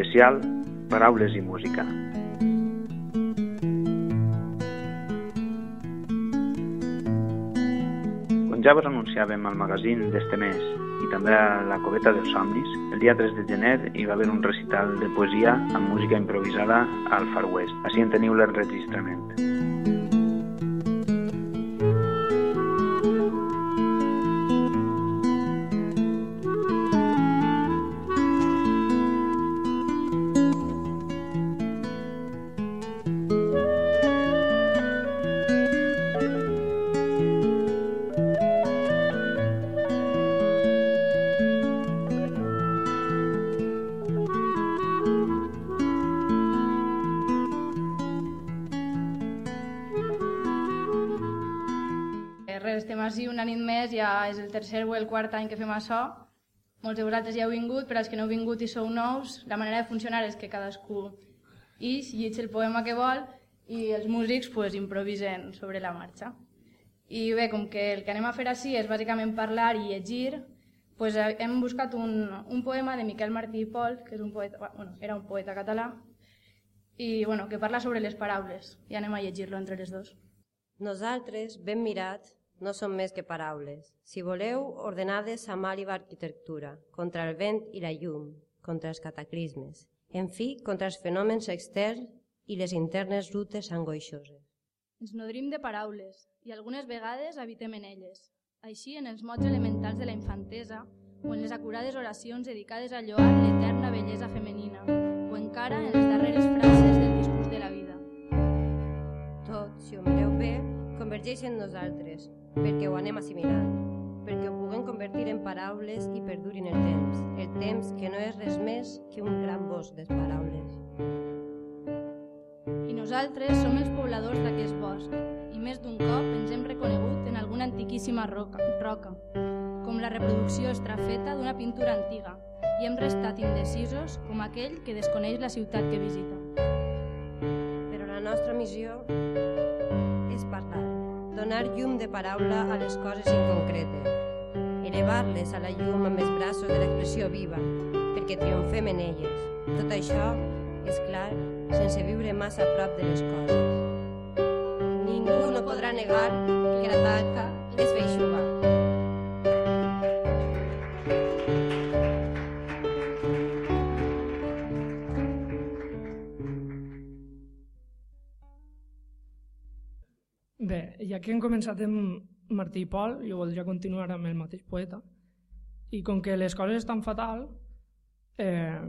especial Paraules i Música. Com ja vos anunciàvem al magazín d'este mes i també a la Coveta dels Somnis, el dia 3 de gener hi va haver un recital de poesia amb música improvisada al Far West. Així en teniu l'enregistrament. Quart any que fem això. Molts de vosaltres ja heu vingut, però els que no heu vingut i sou nous, la manera de funcionar és que cadascú ix, llig el poema que vol i els músics pues, improvisen sobre la marxa. I bé, com que el que anem a fer així és bàsicament parlar i llegir, pues, hem buscat un, un poema de Miquel Martí i Pol, que és un poeta, bueno, era un poeta català, i bueno, que parla sobre les paraules, i anem a llegir-lo entre les dos. Nosaltres, ben mirat, no són més que paraules. Si voleu, ordenades a màliva arquitectura, contra el vent i la llum, contra els cataclismes, en fi, contra els fenòmens externs i les internes rutes angoixoses. Ens nodrim de paraules i algunes vegades habitem en elles. Així, en els mots elementals de la infantesa o en les acurades oracions dedicades a lloar l'eterna bellesa femenina o encara en les darreres frases del discurs de la vida. Tot, si ho mireu bé, convergeix en nosaltres, perquè ho anem assimilant, perquè ho puguem convertir en paraules i perdurin el temps, el temps que no és res més que un gran bosc de paraules. I nosaltres som els pobladors d'aquest bosc, i més d'un cop ens hem reconegut en alguna antiquíssima roca, roca, com la reproducció estrafeta d'una pintura antiga, i hem restat indecisos com aquell que desconeix la ciutat que visita. Però la nostra missió és parlar, donar llum de paraula a les coses inconcretes, elevar-les a la llum amb els braços de l'expressió viva, perquè triomfem en elles. Tot això, és clar, sense viure massa a prop de les coses. Ningú no podrà negar que la taca que hem començat amb Martí i Pol, jo voldria continuar amb el mateix poeta. I com que les coses estan fatal, eh,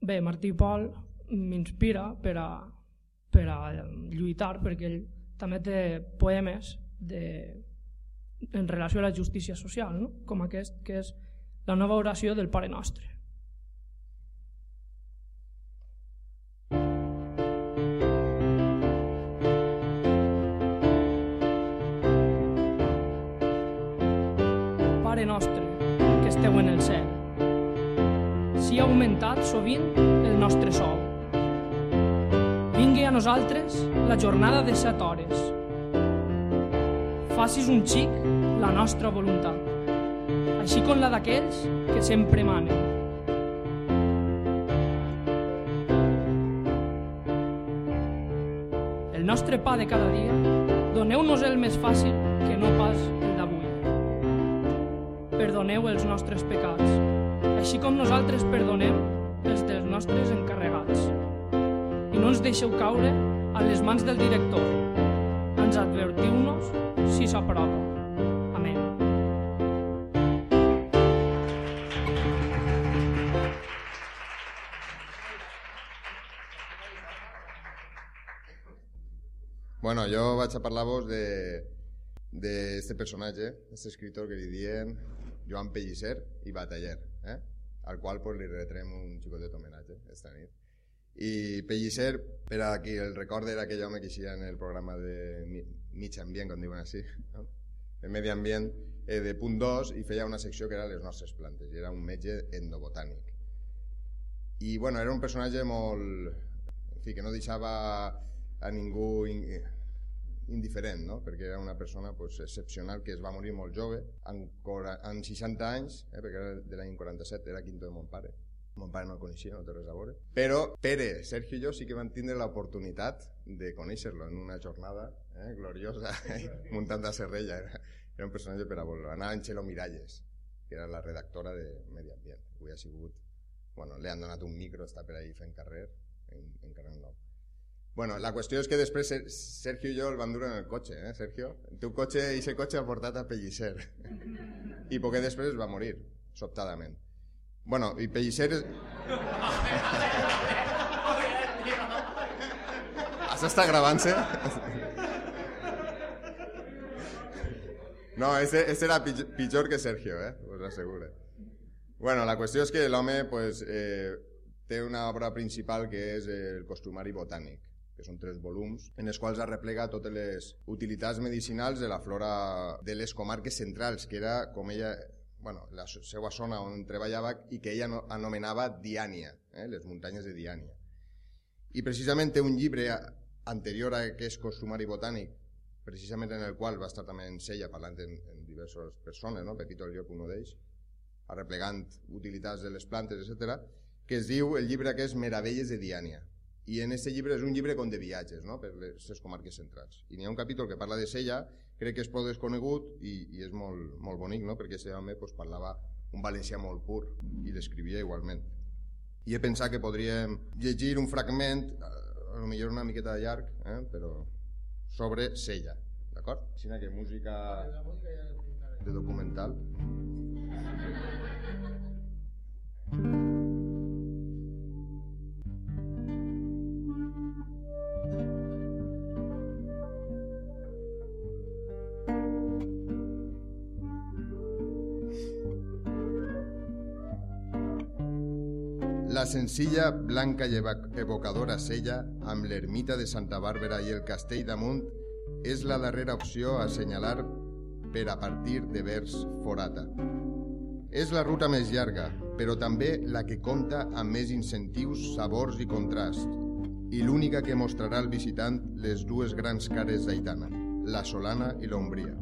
bé, Martí i Pol m'inspira per a, per a lluitar, perquè ell també té poemes de, en relació a la justícia social, no? com aquest, que és la nova oració del Pare Nostre. Pare nostre, que esteu en el cel, si ha augmentat sovint el nostre sou. Vingui a nosaltres la jornada de set hores. Facis un xic la nostra voluntat, així com la d'aquells que sempre manen. El nostre pa de cada dia, doneu-nos el més fàcil que no pas. Perdoneu els nostres pecats, així com nosaltres perdonem els dels nostres encarregats. I no ens deixeu caure a les mans del director. Ens advertiu-nos si s'apropa. Amén. Bueno, jo vaig a parlar-vos de d'aquest personatge, aquest escritor que li diuen Joan Pellicer i Bataller, eh? al qual pues, li retrem un xicotet homenatge esta nit. I Pellicer, per a qui el recorda, era aquell home que hi en el programa de mi, mig ambient, com diuen així, no? de medi ambient, eh, de punt 2, i feia una secció que era les nostres plantes, i era un metge endobotànic. I bueno, era un personatge molt... En fi, que no deixava a ningú in, indiferent, no? perquè era una persona pues, excepcional que es va morir molt jove, amb, amb 60 anys, eh, perquè era de l'any 47, era quinto de mon pare, Mon pare no el coneixia, no té res a veure. Però Pere, Sergio i jo sí que vam tindre l'oportunitat de conèixer-lo en una jornada eh, gloriosa, eh, muntant a Serrella. Era, era un personatge per a voler. Anava en Xelo Miralles, que era la redactora de Medi Ambient. Avui ha sigut... Bueno, li han donat un micro, està per ahí fent carrer, en, en carrer nou. Bueno, la qüestió és que després Sergio i jo el vam dur en el cotxe, eh, Sergio? El teu cotxe, i aquest cotxe ha portat a Pellicer. I poc després va morir, sobtadament. Bueno, i Pellicer... És... Això està gravant-se? No, ese, ese era pitjor que Sergio, eh? Us asseguro. Bueno, la qüestió és que l'home pues, eh, té una obra principal que és el costumari botànic, que són tres volums, en els quals arreplega totes les utilitats medicinals de la flora de les comarques centrals, que era com ella bueno, la seva zona on treballava i que ella anomenava Diània, eh, les muntanyes de Diània. I precisament té un llibre anterior a aquest costumari botànic precisament en el qual va estar també en Sella parlant en, en diverses persones, no? Pepito el Llop, un d'ells, arreplegant utilitats de les plantes, etc, que es diu el llibre que és Meravelles de Diània. I en aquest llibre és un llibre com de viatges, no? per les, comarques centrals. I n'hi ha un capítol que parla de Sella, crec que és poc desconegut i, i és molt, molt bonic, no? perquè aquest home pues, parlava un valencià molt pur i l'escrivia igualment. I he pensat que podríem llegir un fragment, a lo millor una miqueta de llarg, eh? però sobre Sella, d'acord? Així que música de documental. Senzilla, blanca i evocadora sella, amb l'ermita de Santa Bàrbara i el castell damunt, és la darrera opció a assenyalar per a partir de vers forata. És la ruta més llarga, però també la que compta amb més incentius, sabors i contrast, i l'única que mostrarà al visitant les dues grans cares d'Aitana, la Solana i l'Ombria.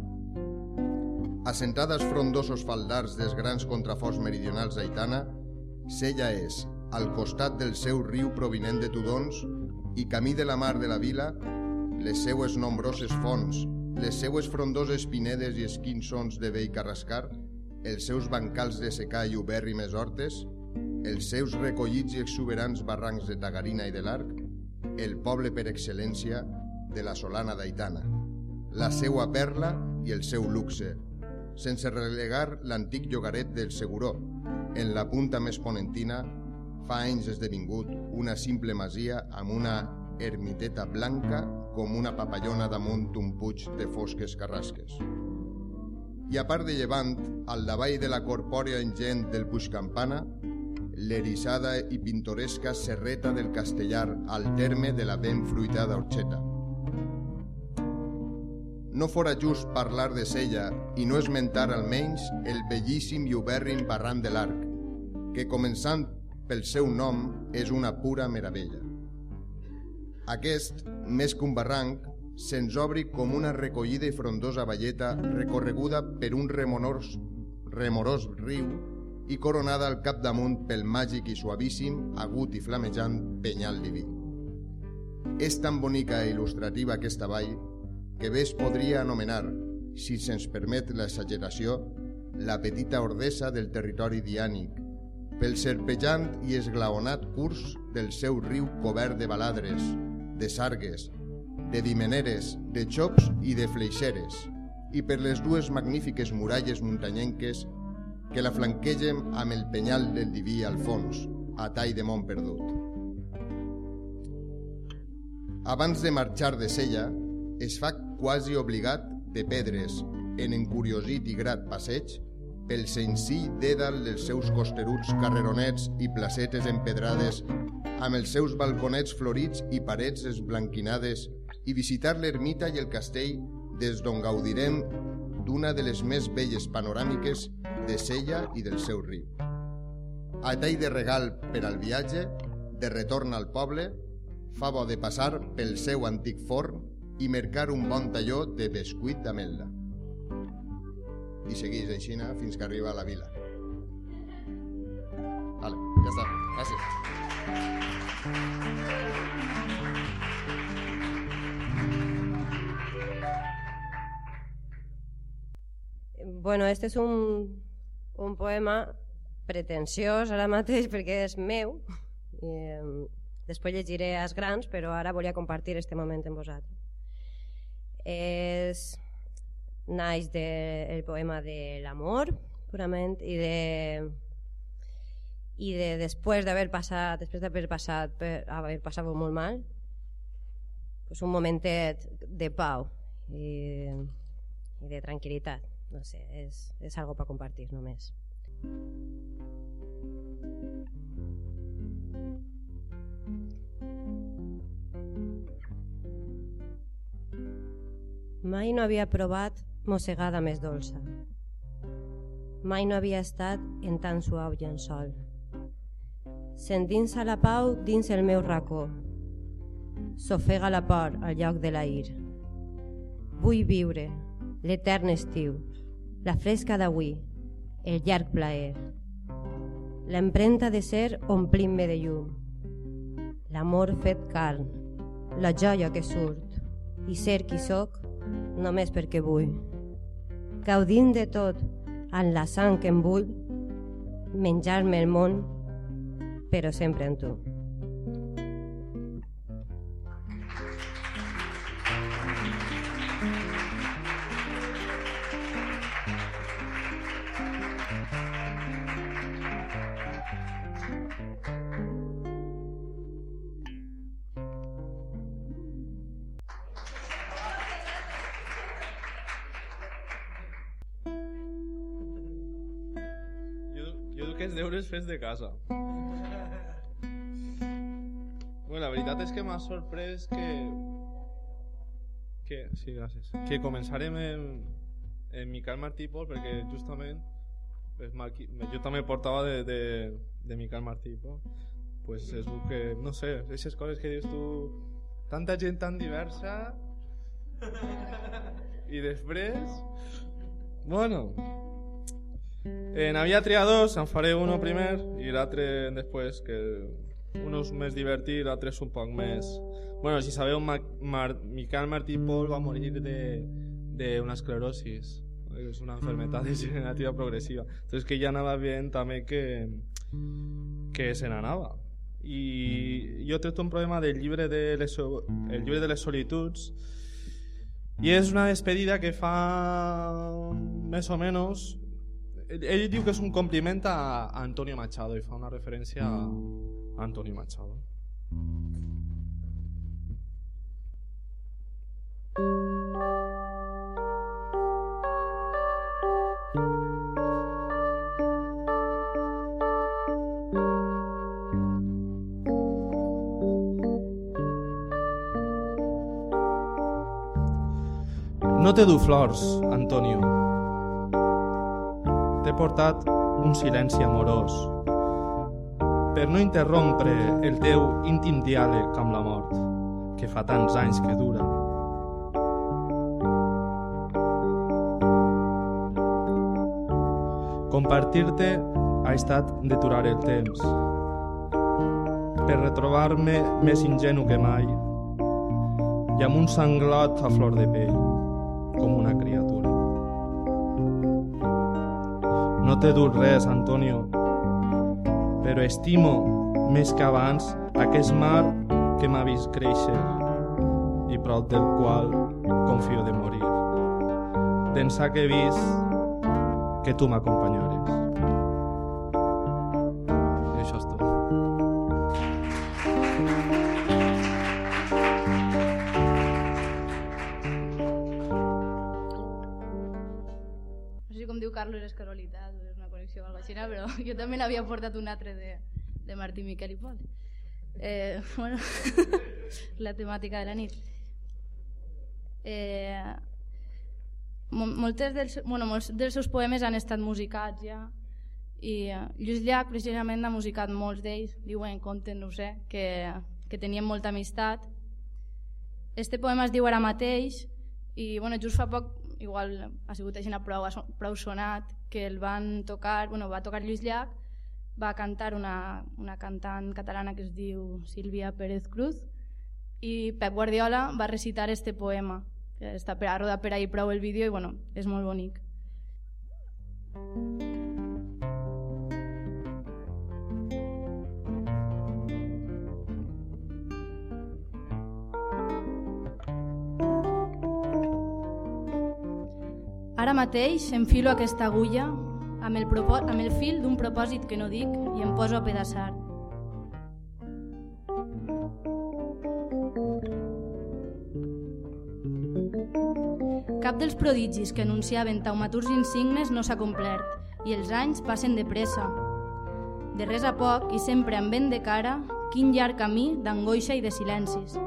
Assentada als frondosos faldars dels grans contraforts meridionals d'Aitana, Sella és, al costat del seu riu provinent de Tudons i camí de la mar de la vila, les seues nombroses fonts, les seues frondoses pinedes i esquinçons de vell carrascar, els seus bancals de secà i ubèrrimes hortes, els seus recollits i exuberants barrancs de Tagarina i de l'Arc, el poble per excel·lència de la Solana d'Aitana, la seua perla i el seu luxe, sense relegar l'antic llogaret del Seguró, en la punta més ponentina fa anys esdevingut una simple masia amb una ermiteta blanca com una papallona damunt un puig de fosques carrasques. I a part de llevant, al davall de la corpòrea ingent del Puig Campana, l'erissada i pintoresca serreta del Castellar al terme de la ben fruitada Orxeta. No fora just parlar de Sella i no esmentar almenys el bellíssim i obèrrim barran de l'Arc, que començant pel seu nom, és una pura meravella. Aquest, més que un barranc, se'ns obri com una recollida i frondosa valleta recorreguda per un remorós, remorós riu i coronada al capdamunt pel màgic i suavíssim, agut i flamejant penyal diví. És tan bonica i il·lustrativa aquesta vall que bé es podria anomenar, si se'ns permet l'exageració, la petita ordesa del territori diànic, pel serpejant i esglaonat curs del seu riu cobert de baladres, de sargues, de dimeneres, de xops i de fleixeres, i per les dues magnífiques muralles muntanyenques que la flanquegen amb el penyal del diví al fons, a tall de món perdut. Abans de marxar de Sella, es fa quasi obligat de pedres, en encuriosit i grat passeig, pel senzill dèdal dels seus costeruts carreronets i placetes empedrades, amb els seus balconets florits i parets esblanquinades, i visitar l'ermita i el castell des d'on gaudirem d'una de les més belles panoràmiques de Sella i del seu riu. A tall de regal per al viatge, de retorn al poble, fa bo de passar pel seu antic forn i mercar un bon talló de bescuit d'ametla i segueix així fins que arriba a la vila. Vale, ja està. Gràcies. Bueno, este és un, un poema pretensiós ara mateix perquè és meu. I, eh, després llegiré als grans, però ara volia compartir este moment amb vosaltres. És naix del de, poema de l'amor, purament, i de i de després d'haver passat després d'haver passat per haver passat molt mal pues un momentet de pau i, i de tranquil·litat no sé, és, és algo per compartir només. Mai no havia provat mossegada més dolça. Mai no havia estat en tan suau llençol. Sentint-se la pau dins el meu racó. S'ofega la por al lloc de la ir. Vull viure l'etern estiu, la fresca d'avui, el llarg plaer. L'empremta de ser omplint-me de llum. L'amor fet carn, la joia que surt, i ser qui sóc només perquè vull. Gaudint de tot, en la sang que em vull, menjar-me el món, però sempre en tu. De casa. Bueno, la veritat és que m'ha sorprès que... que... Sí, gràcies. Que començarem en, en Miquel Martí Pol perquè justament pues, jo també portava de, de, de Miquel Martí Pol pues és que, no sé, aquestes coses que dius tu tanta gent tan diversa i després bueno Eh, n'havia triat dos, en faré uno primer i l'altre després, que un és més divertit, l'altre és un poc més... Bueno, si sabeu, Ma Mar Miquel Martí Pol va morir d'una esclerosis, és una enfermedad degenerativa progressiva. Entonces que ja anava bien també que, que se n'anava. I jo he un problema del llibre de les, el llibre de les solituds i és una despedida que fa més o menys ell diu que és un compliment a, Antonio Machado i fa una referència a, a Antonio Machado. No te du flors, Antonio t'he portat un silenci amorós per no interrompre el teu íntim diàleg amb la mort, que fa tants anys que dura. Compartir-te ha estat deturar el temps, per retrobar-me més ingenu que mai i amb un sanglot a flor de pell, com una criatura. No t'he dut res, Antonio, però estimo més que abans aquest mar que m'ha vist créixer i prop del qual confio de morir. D'ençà que he vist que tu m'acompanyares. jo també n'havia portat un altre de, de Martí Miquel i Pol. Eh, bueno, la temàtica de la nit. Eh, moltes dels, bueno, molts dels seus poemes han estat musicats ja i uh, Lluís Llach precisament ha musicat molts d'ells, diuen, conten, no sé, que, que tenien molta amistat. Este poema es diu ara mateix i bueno, just fa poc igual ha sigut així prou, prou sonat, que el van tocar, bueno, va tocar Lluís Llach va cantar una, una cantant catalana que es diu Sílvia Pérez Cruz i Pep Guardiola va recitar este poema està per a rodar per ahir prou el vídeo i bueno, és molt bonic. Ara mateix enfilo aquesta agulla amb el, amb el fil d'un propòsit que no dic i em poso a pedaçar. Cap dels prodigis que anunciaven taumaturs insignes no s'ha complert i els anys passen de pressa. De res a poc i sempre amb vent de cara, quin llarg camí d'angoixa i de silencis.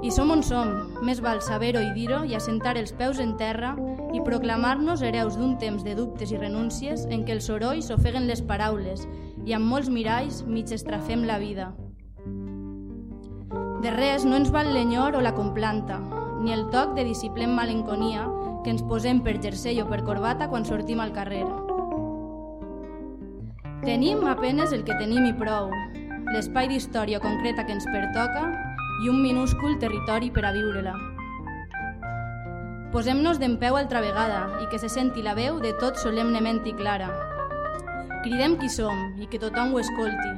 I som on som, més val saber-ho i dir-ho i assentar els peus en terra i proclamar-nos hereus d'un temps de dubtes i renúncies en què els sorolls ofeguen les paraules i amb molts miralls mig estrafem la vida. De res no ens val l'enyor o la complanta, ni el toc de disciple en malenconia que ens posem per jersei o per corbata quan sortim al carrer. Tenim apenes el que tenim i prou, l'espai d'història concreta que ens pertoca i un minúscul territori per a viure-la. Posem-nos d'en peu altra vegada i que se senti la veu de tot solemnement i clara. Cridem qui som i que tothom ho escolti.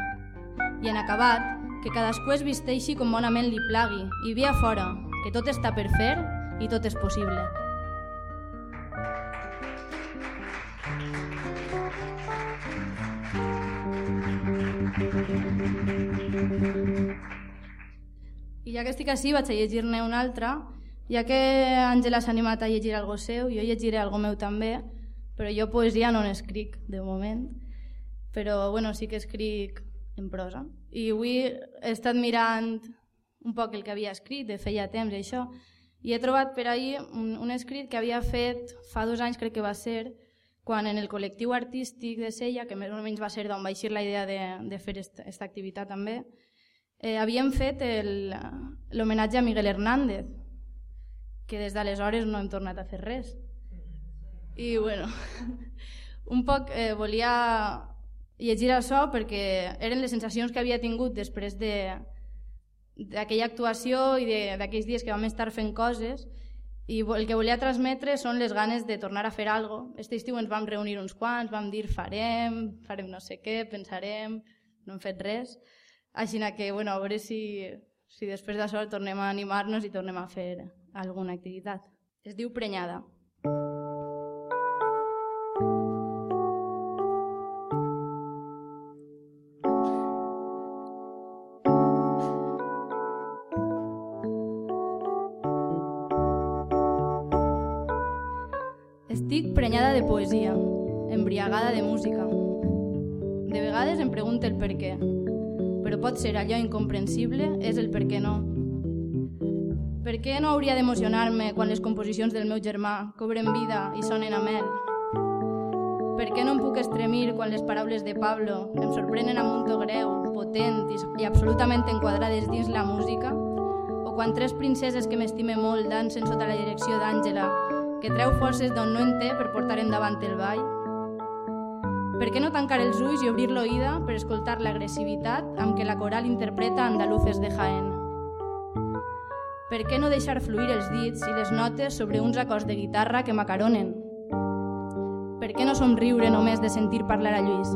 I en acabat, que cadascú es visteixi com bonament li plagui i via fora, que tot està per fer i tot és possible. I ja que estic així vaig a llegir-ne una altra, ja que Àngela s'ha animat a llegir algo seu, jo llegiré algo meu també, però jo poesia no n'escric de moment, però bueno, sí que escric en prosa. I avui he estat mirant un poc el que havia escrit, de feia temps i això, i he trobat per ahir un, un escrit que havia fet fa dos anys, crec que va ser, quan en el col·lectiu artístic de Sella, que més o menys va ser d'on va eixir la idea de, de fer aquesta activitat també, eh, havíem fet l'homenatge a Miguel Hernández, que des d'aleshores no hem tornat a fer res. I bueno, un poc eh, volia llegir això perquè eren les sensacions que havia tingut després de d'aquella actuació i d'aquells dies que vam estar fent coses i el que volia transmetre són les ganes de tornar a fer alguna cosa. Este estiu ens vam reunir uns quants, vam dir farem, farem no sé què, pensarem, no hem fet res. Així que, bueno, a veure si, si després d'això tornem a animar-nos i tornem a fer alguna activitat. Es diu Prenyada. Estic prenyada de poesia, embriagada de música. De vegades em pregunto el per què, però pot ser allò incomprensible és el per què no. Per què no hauria d'emocionar-me quan les composicions del meu germà cobren vida i sonen a mel? Per què no em puc estremir quan les paraules de Pablo em sorprenen amb un to greu, potent i absolutament enquadrades dins la música? O quan tres princeses que m'estime molt dansen sota la direcció d'Àngela, que treu forces d'on no en té per portar endavant el ball? Per què no tancar els ulls i obrir l'oïda per escoltar l'agressivitat amb què la coral interpreta Andaluces de Jaén? Per què no deixar fluir els dits i les notes sobre uns acords de guitarra que macaronen? Per què no somriure només de sentir parlar a Lluís?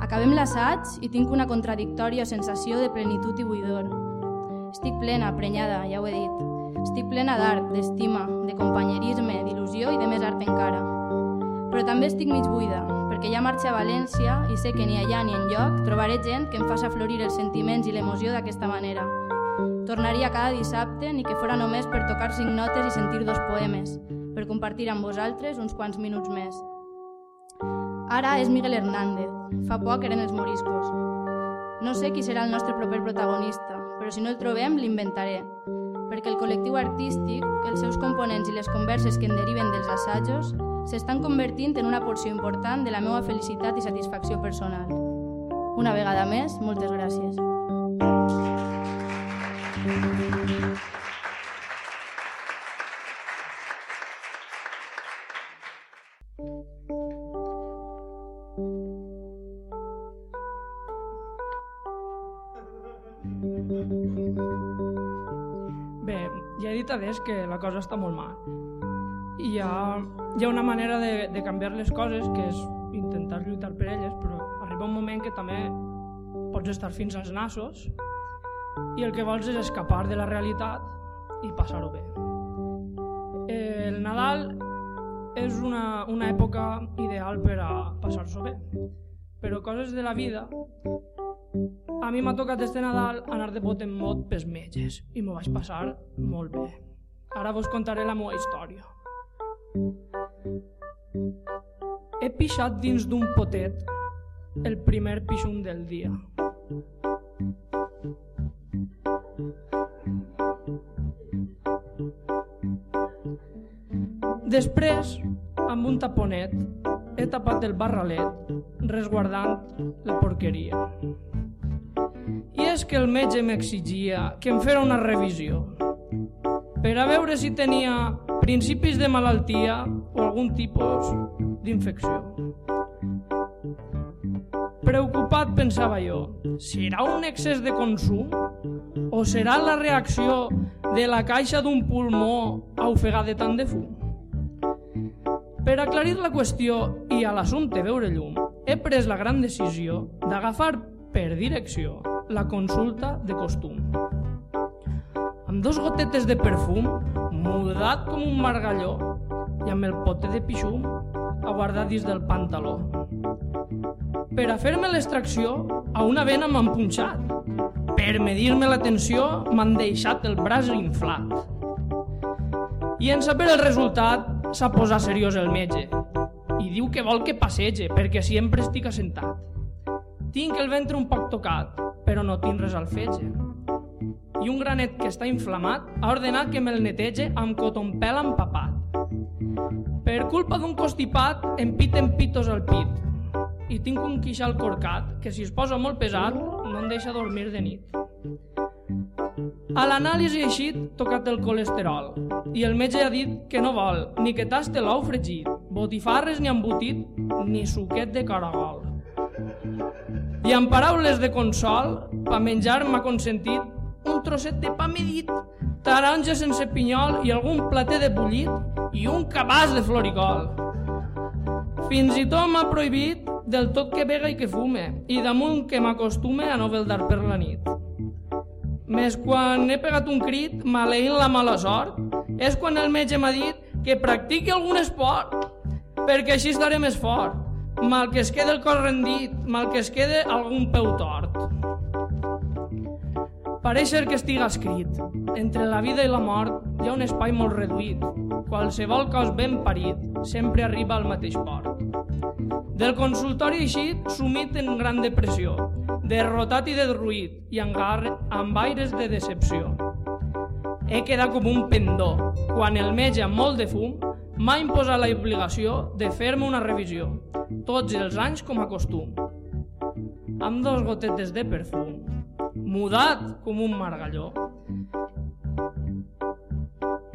Acabem l'assaig i tinc una contradictòria sensació de plenitud i buidor. Estic plena, prenyada, ja ho he dit. Estic plena d'art, d'estima, de companyerisme, d'il·lusió i de més art encara. Però també estic mig buida, perquè ja marxa a València i sé que ni allà ni en lloc trobaré gent que em faça florir els sentiments i l'emoció d'aquesta manera. Tornaria cada dissabte, ni que fora només per tocar cinc notes i sentir dos poemes, per compartir amb vosaltres uns quants minuts més. Ara és Miguel Hernández, fa poc eren els moriscos. No sé qui serà el nostre proper protagonista, però si no el trobem, l'inventaré perquè el col·lectiu artístic, els seus components i les converses que en deriven dels assajos s'estan convertint en una porció important de la meva felicitat i satisfacció personal. Una vegada més, moltes gràcies. Thank you ja he dit adés que la cosa està molt mal. I hi ha, hi ha una manera de, de canviar les coses que és intentar lluitar per elles, però arriba un moment que també pots estar fins als nassos i el que vols és escapar de la realitat i passar-ho bé. El Nadal és una, una època ideal per a passar-s'ho bé, però coses de la vida a mi m'ha tocat este Nadal anar de bot en bot pels metges i m'ho vaig passar molt bé. Ara vos contaré la meva història. He pixat dins d'un potet el primer pixum del dia. Després, amb un taponet, he tapat el barralet, resguardant la porqueria. És que el metge m'exigia que em fera una revisió per a veure si tenia principis de malaltia o algun tipus d'infecció. Preocupat pensava jo, serà un excés de consum o serà la reacció de la caixa d'un pulmó a ofegar de tant de fum? Per aclarir la qüestió i a l'assumpte veure llum, he pres la gran decisió d'agafar per direcció la consulta de costum. Amb dos gotetes de perfum, mudat com un margalló, i amb el pote de pixum a guardar dins del pantaló. Per a fer-me l'extracció, a una vena m'han punxat. Per medir-me la tensió, m'han deixat el braç inflat. I en saber el resultat, s'ha posat seriós el metge. I diu que vol que passege, perquè sempre estic assentat. Tinc el ventre un poc tocat, però no tinc res al fetge. I un granet que està inflamat ha ordenat que me'l netege amb cotonpel empapat. Per culpa d'un constipat em piten pitos al pit i tinc un quixal corcat que si es posa molt pesat no em deixa dormir de nit. A l'anàlisi eixit tocat el colesterol i el metge ha dit que no vol ni que taste l'ou fregit, botifarres ni embotit ni suquet de caragol. I amb paraules de consol, pa menjar m'ha consentit un trosset de pa medit, taronja sense pinyol i algun plater de bullit i un cabàs de floricol. Fins i tot m'ha prohibit del tot que bega i que fume, i damunt que m'acostume a no veldar per la nit. Més quan he pegat un crit, maleint la mala sort, és quan el metge m'ha dit que practiqui algun esport, perquè així estaré més fort. Mal que es quede el cos rendit, mal que es quede algun peu tort. Pareixer que estiga escrit. Entre la vida i la mort hi ha un espai molt reduït. Qualsevol cos ben parit sempre arriba al mateix port. Del consultori eixit, sumit en gran depressió, derrotat i derruït i amb, gar... amb aires de decepció. He quedat com un pendó, quan el metge amb molt de fum m'ha imposat la obligació de fer-me una revisió, tots els anys com a costum. Amb dos gotetes de perfum, mudat com un margalló,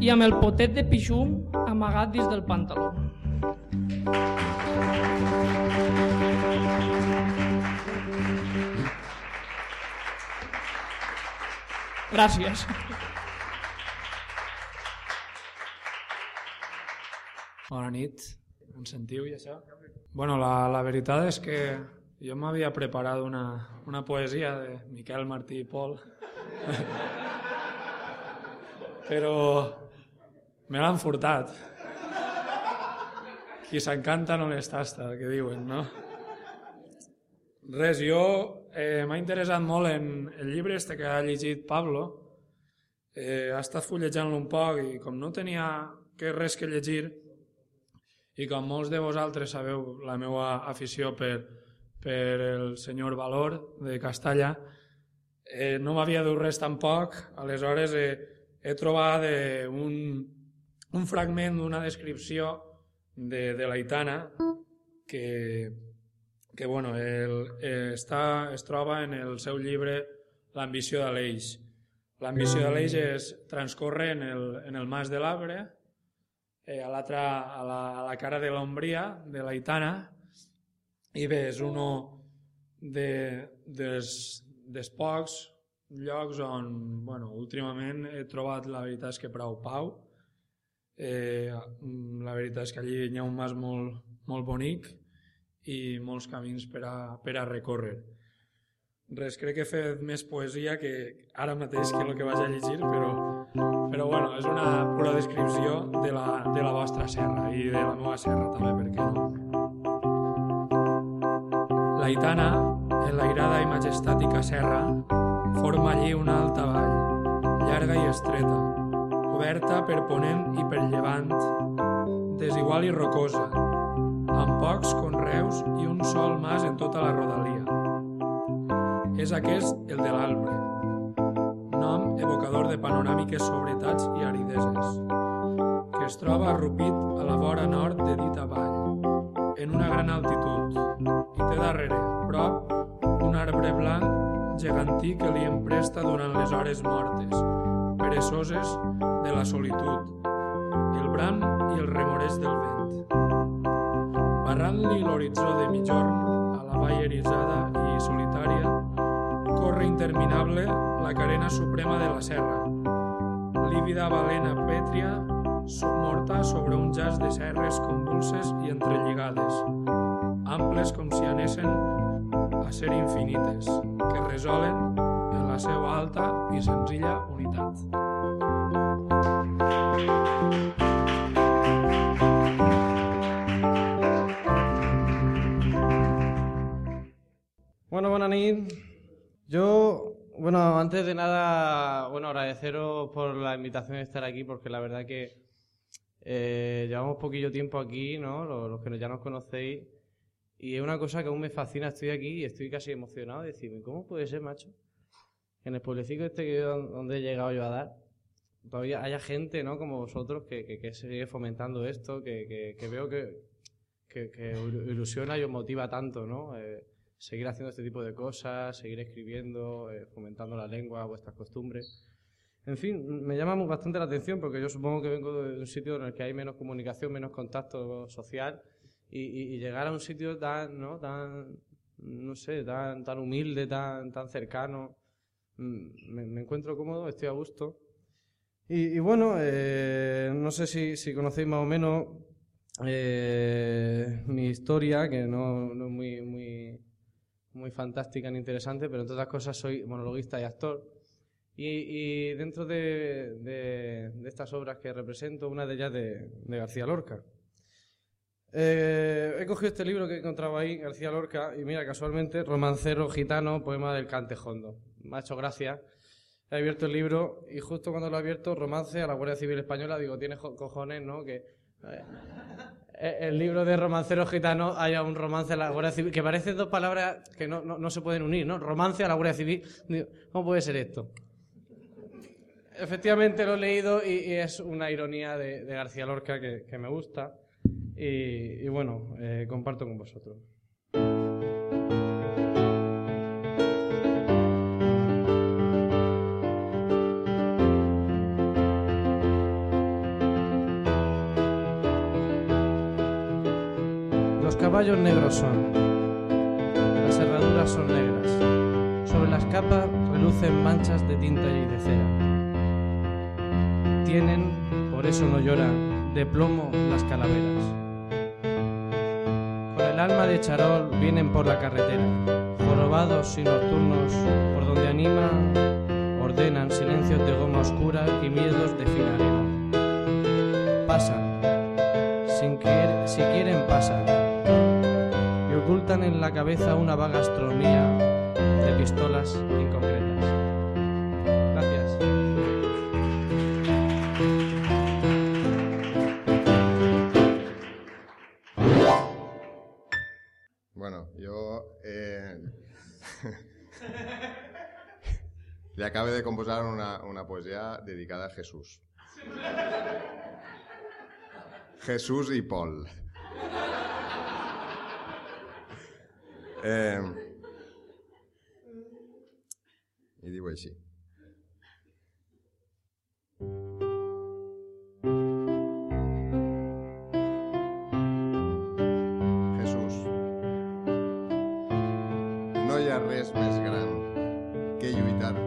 i amb el potet de pixum amagat dins del pantaló. Gràcies. Bona nit, em sentiu i això? Bueno, la, la veritat és que jo m'havia preparat una, una poesia de Miquel Martí i Pol, però me l'han furtat. Qui s'encanta no les tasta, que diuen, no? Res, jo eh, m'ha interessat molt en el llibre este que ha llegit Pablo, eh, ha estat fullejant-lo un poc i com no tenia que res que llegir i com molts de vosaltres sabeu la meva afició per, per el senyor Valor de Castalla, eh, no m'havia dut res tampoc, aleshores eh, he trobat eh, un, un fragment d'una descripció de, de l'Aitana que, que bueno, el, eh, està, es troba en el seu llibre L'ambició de l'Eix. L'ambició de l'Eix transcorre en el, en el Mas de l'Arbre, eh, a, l'altra, a, la, a la cara de l'Ombria, de l'Aitana, i bé, és un de, des, des pocs llocs on, bueno, últimament he trobat la veritat és que prou pau. Eh, la veritat és que allí hi ha un mas molt, molt bonic i molts camins per a, per a recórrer. Res, crec que he fet més poesia que ara mateix que el que vaig a llegir, però, però bueno, és una pura descripció de la, de la vostra serra i de la meva serra també, per què no? La enlairada i majestàtica serra, forma allí una alta vall, llarga i estreta, oberta per ponent i per llevant, desigual i rocosa, amb pocs conreus i un sol mas en tota la rodalia. És aquest el de l'Albre, nom evocador de panoràmiques sobretats i arideses, que es troba arrupit a la vora nord de dita vall, en una gran altitud, i té darrere, prop, un arbre blanc gegantí que li empresta durant les hores mortes, peresoses de la solitud, el bram i el remorès del vent. Barrant-li l'horitzó de mitjorn a la vall erisada i solitària, corre interminable la carena suprema de la serra, lívida balena pètria submorta sobre un jaç de serres convulses i entrelligades, amples com si anessin a ser infinites, que resolen en la seva alta i senzilla unitat. Bueno, buena nit. Yo, bueno, antes de nada, bueno, agradeceros por la invitación de estar aquí, porque la verdad que eh, llevamos poquillo tiempo aquí, ¿no? Los, que ya nos conocéis. Y es una cosa que aún me fascina. Estoy aquí y estoy casi emocionado de decirme, ¿cómo puede ser, macho? En el pueblecito este que yo- donde he llegado yo a dar, todavía haya gente, ¿no? Como vosotros que, que, que sigue fomentando esto, que, que, veo que, que, que ilu- ilusiona y os motiva tanto, ¿no? Eh, seguir haciendo este tipo de cosas, seguir escribiendo, eh, fomentando la lengua, vuestras costumbres. En fin, me llama bastante la atención porque yo supongo que vengo de un sitio en el que hay menos comunicación, menos contacto social y, llegar a un sitio tan, ¿no? Sé, tan, tan humilde, tan, tan cercano, mm, me, encuentro cómodo, estoy a gusto. Y, bueno, eh, no sé si, si conocéis más o menos eh, mi historia, que no, es muy, muy fantástica ni interesante, pero entre otras cosas soy monologuista y actor. Y, y dentro de, de- de estas obras que represento, una de ellas de, de García Lorca. Eh, he cogido este libro que he encontrado ahí, García Lorca, y mira, casualmente, Romancero Gitano, poema del Cantejondo. Me ha hecho gracia. He abierto el libro y justo cuando lo he abierto, romance a la Guardia Civil Española, digo, tienes jo- cojones, ¿no? Que eh, el libro de romancero gitano haya un romance a la Guardia Civil, que parecen dos palabras que no, no, no se pueden unir, ¿no? Romance a la Guardia Civil. ¿Cómo puede ser esto? Efectivamente lo he leído y, y es una ironía de, de García Lorca que, que me gusta y, y bueno, eh, comparto con vosotros. Caballos negros son, las herraduras son negras, sobre las capas relucen manchas de tinta y de cera. Tienen, por eso no lloran, de plomo las calaveras. Con el alma de charol vienen por la carretera, jorobados y nocturnos, por donde animan, ordenan silencios de goma oscura y miedos de fina arena. Pasan, sin querer, si quieren pasan, ocultan en la cabeza una vaga astronomía de pistolas inconcretas. Gracias. Bueno, yo eh, le acabo de composar una, una poesía dedicada a Jesús. Jesús y Paul. Eh, digo así. Jesús. No hi ha res més gran que lluitar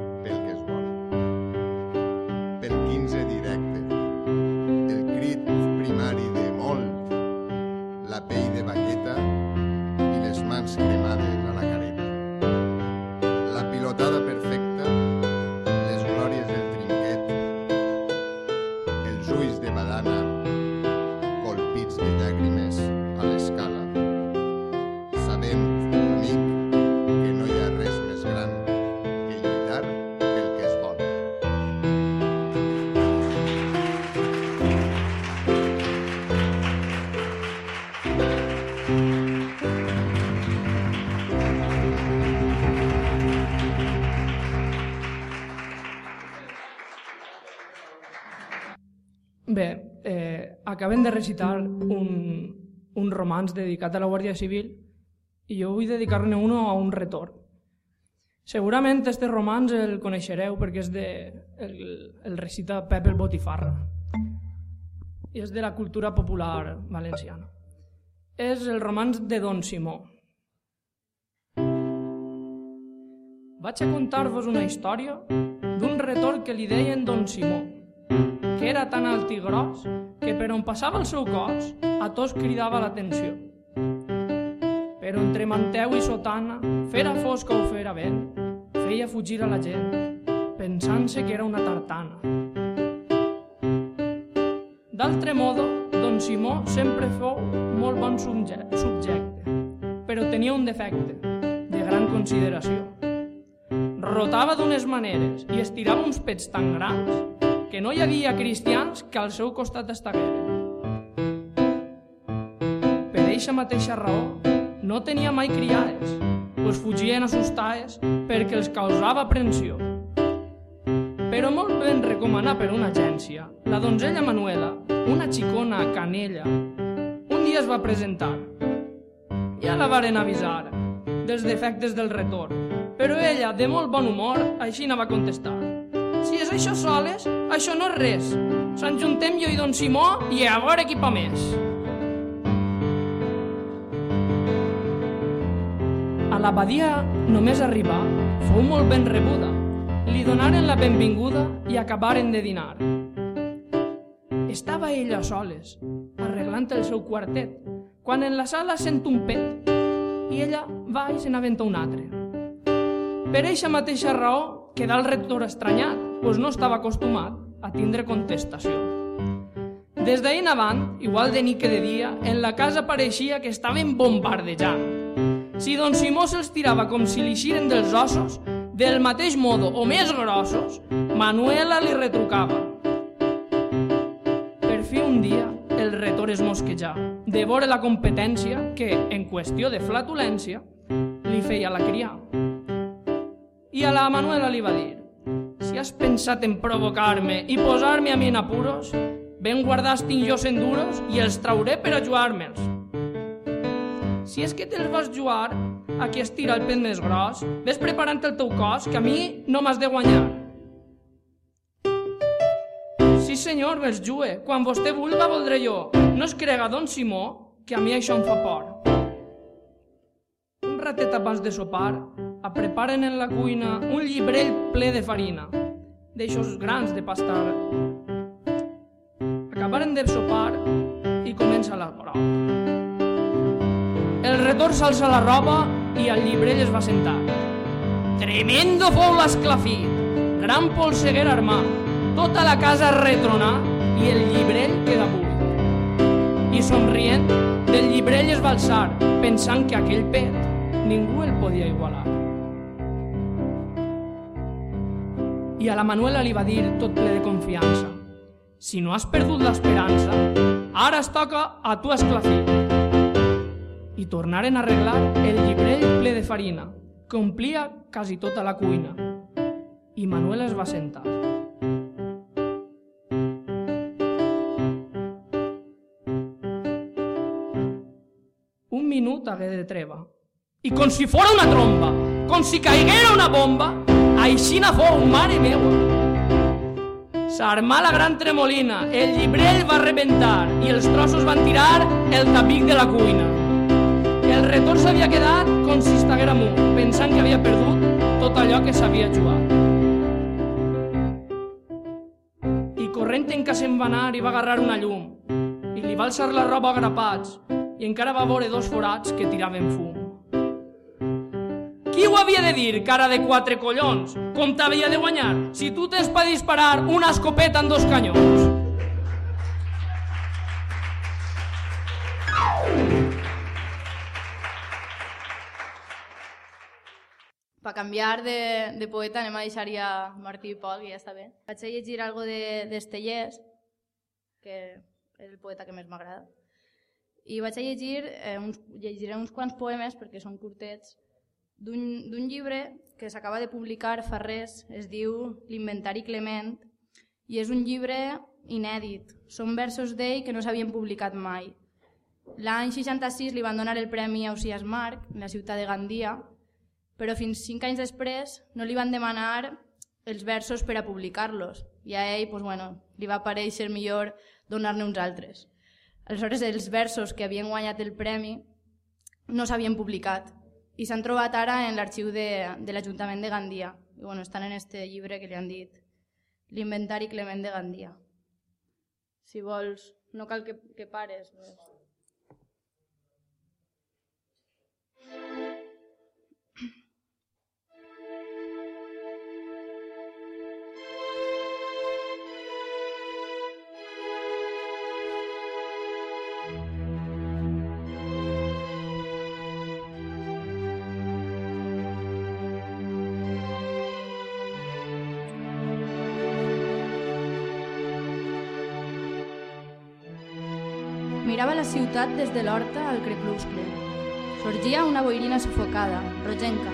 acabem de recitar un, un romanç dedicat a la Guàrdia Civil i jo vull dedicar-ne uno a un retorn. Segurament este romanç el coneixereu perquè és de, el, el recita Pep el Botifarra i és de la cultura popular valenciana. És el romanç de Don Simó. Vaig a contar-vos una història d'un retor que li deien Don Simó, que era tan alt i gros que per on passava el seu cos a tots cridava l'atenció. Però entre manteu i sotana, fera fosca o fera vent, feia fugir a la gent, pensant-se que era una tartana. D'altre modo, don Simó sempre fou molt bon subje- subjecte, però tenia un defecte, de gran consideració. Rotava d'unes maneres i estirava uns pets tan grans que no hi havia cristians que al seu costat estagueren. Per eixa mateixa raó, no tenia mai criades, pues fugien assustades perquè els causava aprensió. Però molt ben recomanar per una agència, la donzella Manuela, una xicona canella, un dia es va presentar. Ja la varen avisar dels defectes del retorn, però ella, de molt bon humor, així no va contestar. Si és això soles, això no és res. Se'n juntem jo i don Simó i a veure qui pa més. A l'abadia, només arribar, fou molt ben rebuda. Li donaren la benvinguda i acabaren de dinar. Estava ella soles, arreglant el seu quartet, quan en la sala sent un pet i ella va i se n'aventa un altre. Per eixa mateixa raó quedà el rector estranyat, pues no estava acostumat a tindre contestació. Des d'ahir en avant, igual de nit que de dia, en la casa pareixia que estaven bombardejant. Si don Simó se'ls tirava com si li xiren dels ossos, del mateix modo o més grossos, Manuela li retrucava. Per fi un dia, el retor es mosquejà, de veure la competència que, en qüestió de flatulència, li feia la cria. I a la Manuela li va dir si has pensat en provocar-me i posar-me a mi en apuros, ben guardats tinc jo cent duros i els trauré per a jugar-me'ls. Si és que te'ls vas jugar, a qui estira el pet més gros, ves preparant el teu cos, que a mi no m'has de guanyar. Sí senyor, me'ls jue, quan vostè vulga voldré jo. No es crega, don Simó, que a mi això em fa por. Un ratet abans de sopar, a preparen en la cuina un llibrell ple de farina, d'eixos grans de pastar. Acabaren de sopar i comença la prova. El retor s'alça la roba i al llibrell es va sentar. Tremendo fou l'esclafit, gran polseguer armat, tota la casa retronà i el llibrell queda buit. I somrient, del llibrell es va alçar, pensant que aquell pet ningú el podia igualar. I a la Manuela li va dir tot ple de confiança. Si no has perdut l'esperança, ara es toca a tu esclafir. I tornaren a arreglar el llibrell ple de farina, que omplia quasi tota la cuina. I Manuela es va sentar. Un minut hagué de treva. I com si fora una tromba, com si caiguera una bomba, aixina fou, mare meua. S'armà la gran tremolina, el llibrell va rebentar i els trossos van tirar el tapic de la cuina. El retor s'havia quedat com si estiguera mut, pensant que havia perdut tot allò que s'havia jugat. I corrent en que se'n va anar i va agarrar una llum i li va alçar la roba a grapats i encara va veure dos forats que tiraven fum. Qui ho havia de dir, cara de quatre collons? Com t'havia de guanyar? Si tu tens per disparar una escopeta en dos canyons. Per canviar de, de poeta anem a deixar ja Martí i Pol, que ja està bé. Vaig a llegir algo de, d'Estellers, que és el poeta que més m'agrada. I vaig a llegir, eh, uns, llegiré uns quants poemes, perquè són curtets, d'un llibre que s'acaba de publicar fa res, es diu L'Inventari Clement, i és un llibre inèdit. Són versos d'ell que no s'havien publicat mai. L'any 66 li van donar el Premi Ausias Marc, en la ciutat de Gandia, però fins cinc anys després no li van demanar els versos per a publicar-los i a ell pues, bueno, li va pareixer millor donar-ne uns altres. Aleshores, els versos que havien guanyat el premi no s'havien publicat i s'han trobat ara en l'arxiu de, de l'Ajuntament de Gandia. I, bueno, estan en este llibre que li han dit l'inventari Clement de Gandia. Si vols, no cal que, que pares. Pues. Ciutat des de l'horta al crepuscle. Sorgia una boirina sufocada, rogenca.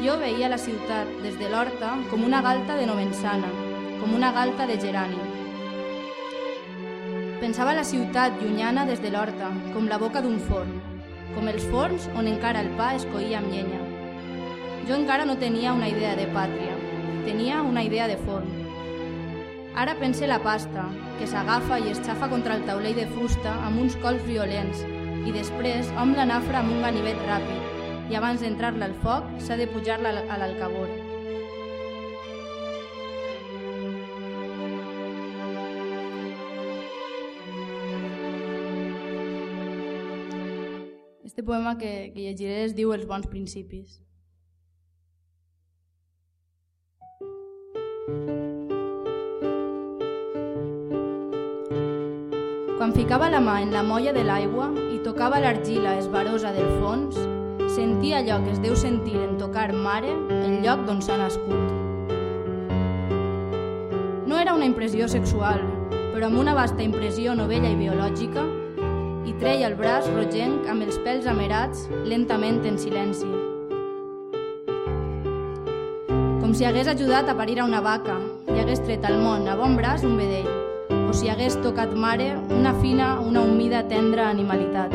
Jo veia la ciutat des de l'horta com una galta de novensana, com una galta de gerani. Pensava la ciutat llunyana des de l'horta, com la boca d'un forn, com els forns on encara el pa es coïa amb llenya. Jo encara no tenia una idea de pàtria, tenia una idea de forn. Ara pense la pasta, que s'agafa i es xafa contra el taulell de fusta amb uns cols violents i després hom la nafra amb un ganivet ràpid i abans d'entrar-la al foc s'ha de pujar-la a l'alcabor. Este poema que, que llegiré es diu Els bons principis. Quan ficava la mà en la molla de l'aigua i tocava l'argila esbarosa del fons, sentia allò que es deu sentir en tocar mare el lloc d'on s'ha nascut. No era una impressió sexual, però amb una vasta impressió novella i biològica, i treia el braç rogenc amb els pèls amerats lentament en silenci. Com si hagués ajudat a parir a una vaca i hagués tret al món a bon braç un vedell si hagués tocat mare una fina, una humida, tendra animalitat.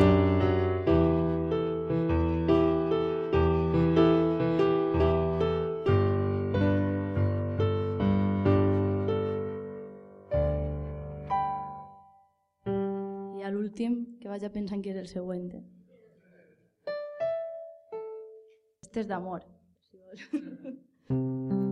L'últim, que vaig a pensar que és el següent. Este és d'amor. Si vols.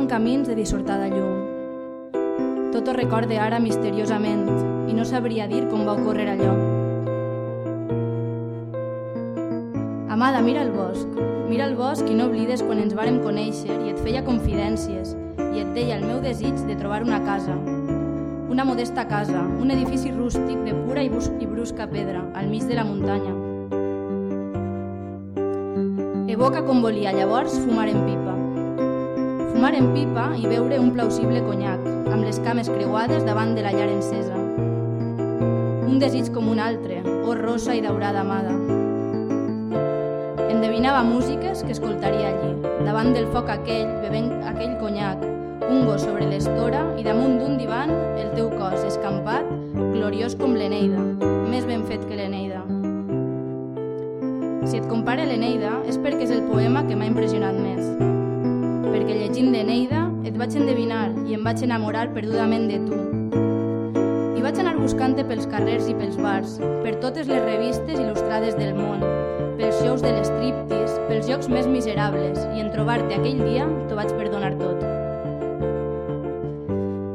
Recorríem camins de dissortada llum. Tot ho recorde ara misteriosament i no sabria dir com va ocórrer allò. Amada, mira el bosc. Mira el bosc i no oblides quan ens vàrem conèixer i et feia confidències i et deia el meu desig de trobar una casa. Una modesta casa, un edifici rústic de pura i, i brusca pedra, al mig de la muntanya. Evoca com volia llavors fumar en pipa. Fumar en pipa i beure un plausible conyac, amb les cames creuades davant de la llar encesa. Un desig com un altre, o rosa i daurada amada. Endevinava músiques que escoltaria allí, davant del foc aquell, bevent aquell conyac, un gos sobre l'estora i damunt d'un divan el teu cos escampat, gloriós com l'Eneida, més ben fet que l'Eneida. Si et compare l'Eneida és perquè és el poema que m'ha impressionat més. Llegint l'Eneida, et vaig endevinar i em vaig enamorar perdudament de tu. I vaig anar buscant-te pels carrers i pels bars, per totes les revistes il·lustrades del món, pels shows de l'estriptis, pels llocs més miserables, i en trobar-te aquell dia t'ho vaig perdonar tot.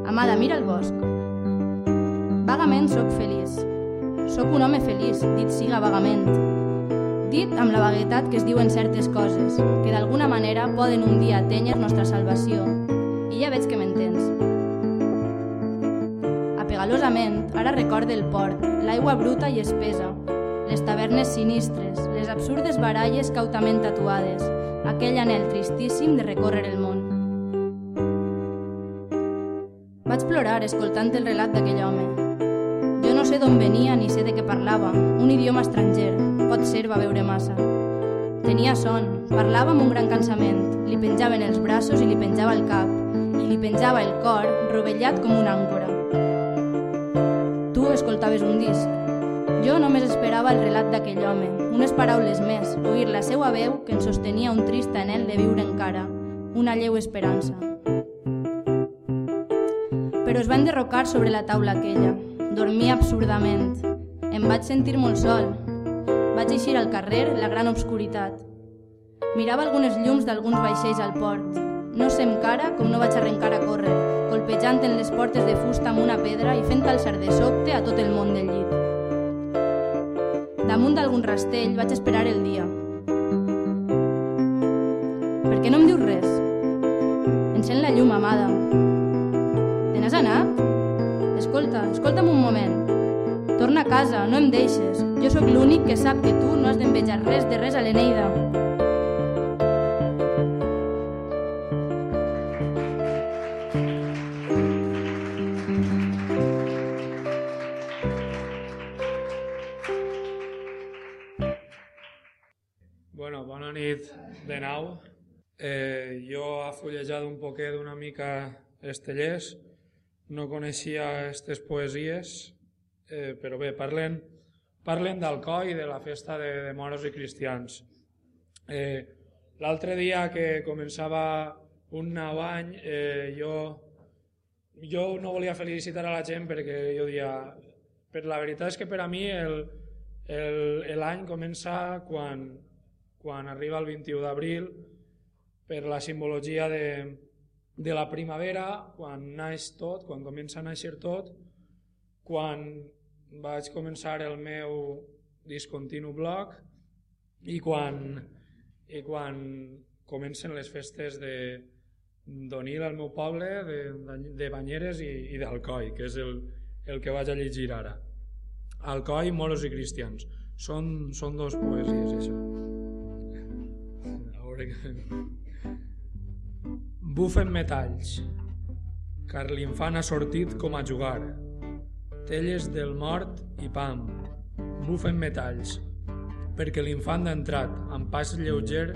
Amada, mira el bosc. Vagament sóc feliç. Sóc un home feliç, dit siga vagament. Dit amb la vaguetat que es diuen certes coses, que d'alguna manera poden un dia atènyer nostra salvació. I ja veig que m'entens. Apegalosament, ara recorde el port, l'aigua bruta i espesa, les tavernes sinistres, les absurdes baralles cautament tatuades, aquell anel tristíssim de recórrer el món. Vaig plorar escoltant el relat d'aquell home. Jo no sé d'on venia ni sé de què parlava, un idioma estranger, pot ser va veure massa. Tenia son, parlava amb un gran cansament, li penjaven els braços i li penjava el cap, i li penjava el cor, rovellat com una àncora. Tu escoltaves un disc. Jo només esperava el relat d'aquell home, unes paraules més, oir la seva veu que ens sostenia un trist anel de viure encara, una lleu esperança. Però es va enderrocar sobre la taula aquella. Dormia absurdament. Em vaig sentir molt sol, vaig eixir al carrer la gran obscuritat. Mirava algunes llums d'alguns vaixells al port. No sé encara com no vaig arrencar a córrer, colpejant en les portes de fusta amb una pedra i fent alçar de sobte a tot el món del llit. Damunt d'algun rastell vaig esperar el dia. Casa, no em deixes. Jo sóc l'únic que sap que tu no has d'envejar res de res a l'Eneida. Bueno, bona nit de nou. Eh, jo ha fullejat un poquet una mica Estellers, no coneixia aquestes poesies, eh, però bé, parlen, parlen i de la festa de, de moros i cristians. Eh, L'altre dia que començava un nou any, eh, jo, jo no volia felicitar a la gent perquè jo dia... Per la veritat és que per a mi l'any comença quan, quan arriba el 21 d'abril per la simbologia de, de la primavera, quan naix tot, quan comença a néixer tot, quan vaig començar el meu discontinu blog i quan, i quan comencen les festes de d'Onil al meu poble, de, de Banyeres i, i d'Alcoi, que és el, el que vaig a llegir ara. Alcoi, moros i cristians. Són, són dos poesies, això. A veure que... Bufen metalls, car l'infant ha sortit com a jugar. Telles del mort i pam, bufen metalls, perquè l'infant ha entrat amb pas lleuger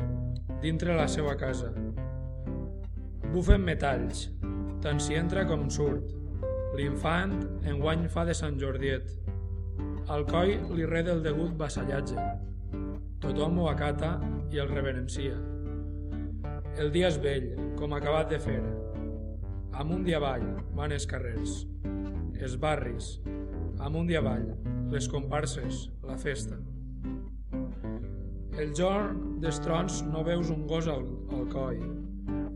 dintre la seva casa. Bufen metalls, tant si entra com surt. L'infant enguany fa de Sant Jordiet. Al coi li reda el degut vassallatge. Tothom ho acata i el reverencia. El dia és vell, com acabat de fer. Amunt i avall van els carrers. Els barris, amunt i avall, les comparses, la festa. El jorn dels trons no veus un gos al, al coll,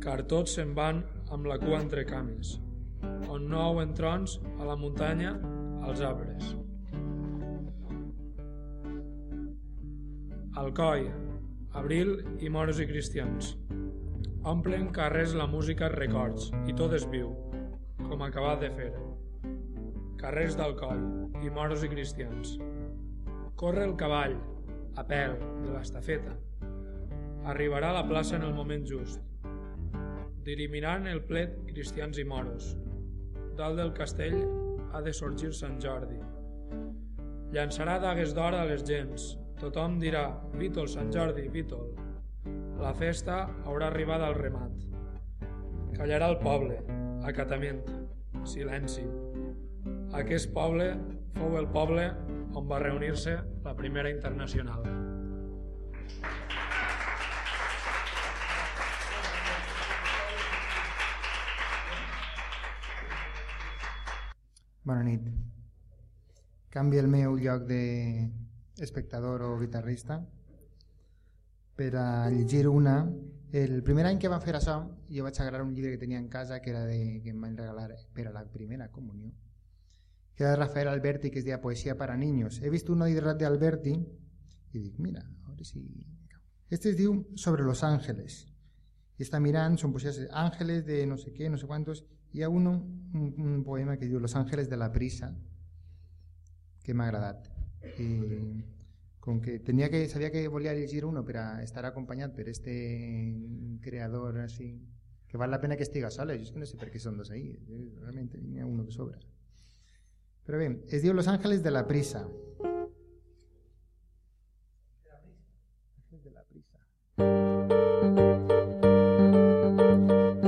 car tots se'n van amb la cua entre cames, on no hauen trons a la muntanya, als arbres. Alcoi, abril i moros i cristians. Omplen carrers la música records i tot és viu, com acabat de fer. Carrers d'Alcoi i moros i cristians. Corre el cavall, a pèl, de l'estafeta. Arribarà a la plaça en el moment just. Dirimiran el plet cristians i moros. Dalt del castell ha de sorgir Sant Jordi. Llançarà dagues d'or a les gens. Tothom dirà, Vítol, Sant Jordi, Vítol. La festa haurà arribat al remat. Callarà el poble, acatament, silenci. Aquest poble fou el poble on va reunir-se la primera internacional. Bona nit. Canvi el meu lloc d'espectador o guitarrista per a llegir una. El primer any que vam fer això jo vaig agarrar un llibre que tenia en casa que era de, que em van regalar per a la primera comunió que era de Rafael Alberti, que es deia Poesía para niños. He vist uno de de Alberti i dic, mira, a veure si... Este es diu Sobre los ángeles. I està mirant, són poesies ángeles de no sé què, no sé quantos, hi ha uno, un, poema que diu Los ángeles de la prisa, que m'ha agradat. I com que tenia que, sabia que volia llegir uno per a estar acompanyat per este creador así, que val la pena que estiga sola, jo és que no sé per què són dos ahí, realment n'hi ha uno que sobra. Però bé, es diu Los ángeles de la prisa.